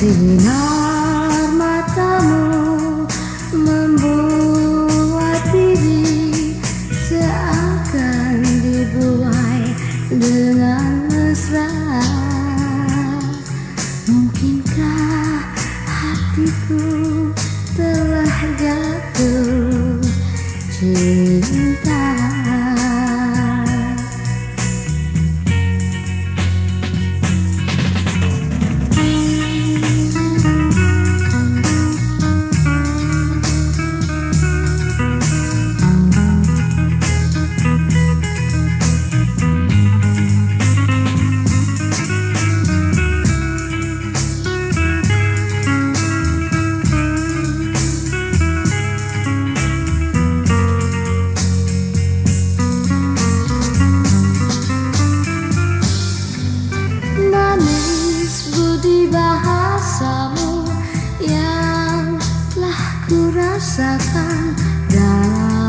Sinar matamu membuat diri seakan dibuai dengan mesra. Mungkinkah hatiku telah jatuh? Cinta bahasamu yang telah kurasakan dalam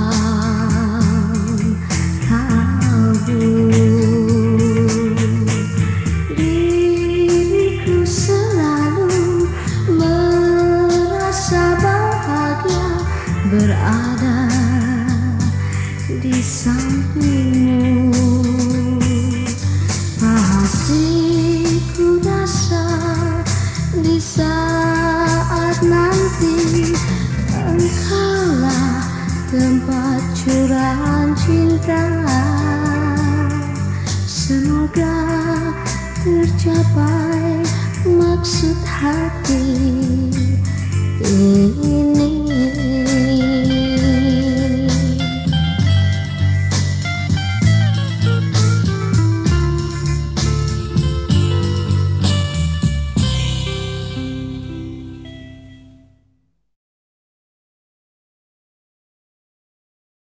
berada di sampingmu saat nanti Engkaulah tempat curahan cinta. Semoga tercapai maksud hati